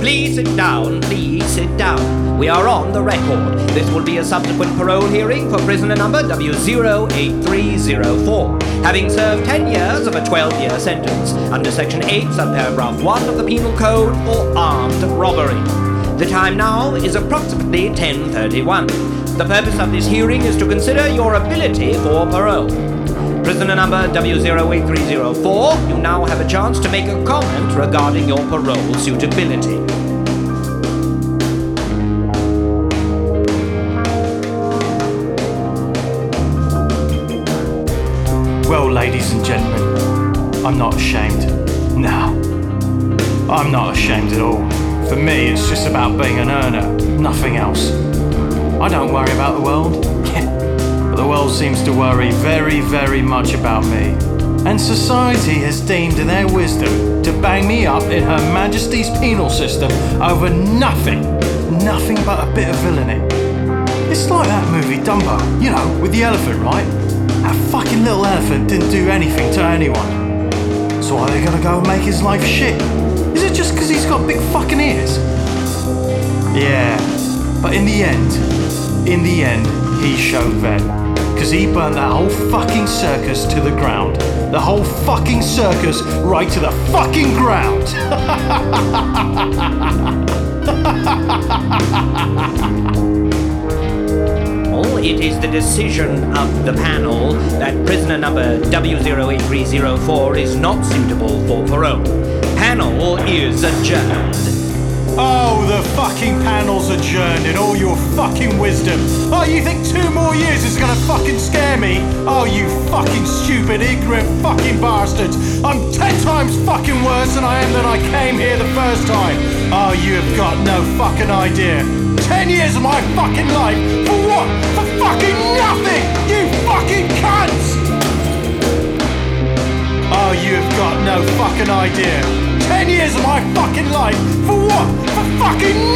Please sit down, please sit down. We are on the record. This will be a subsequent parole hearing for prisoner number W08304. Having served 10 years of a 12 year sentence under section 8, subparagraph 1 of the Penal Code for armed robbery. The time now is approximately 10:31. The purpose of this hearing is to consider your ability for parole. Prisoner number W08304, you now have a chance to make a comment regarding your parole suitability. Well, ladies and gentlemen, I'm not ashamed. No, I'm not ashamed at all. For me, it's just about being an earner, nothing else. I don't worry about the world, the world seems to worry very, very much about me. And society has deemed in their wisdom to bang me up in Her Majesty's penal system over nothing, nothing but a bit of villainy. It's like that movie Dumbo, you know, with the elephant, right? That fucking little elephant didn't do anything to anyone. So are they gonna go make his life shit? Is it just because he's got big fucking ears? Yeah, but in the end, in the end, he showed them. Because he burnt that whole fucking circus to the ground. The whole fucking circus right to the fucking ground. Well, it is the decision of the panel that prisoner number W08304 is not suitable for parole. Panel is adjourned. Oh, the fucking panel's adjourned in all your fucking wisdom. Oh, you think two more years is gonna fucking scare me? Oh, you fucking stupid, ignorant fucking bastards. I'm ten times fucking worse than I am than I came here the first time. Oh, you have got no fucking idea. Ten years of my fucking life for what? For fucking nothing! You fucking cunts! Oh, you have got no fucking idea. Ten years of my fucking life for? For fucking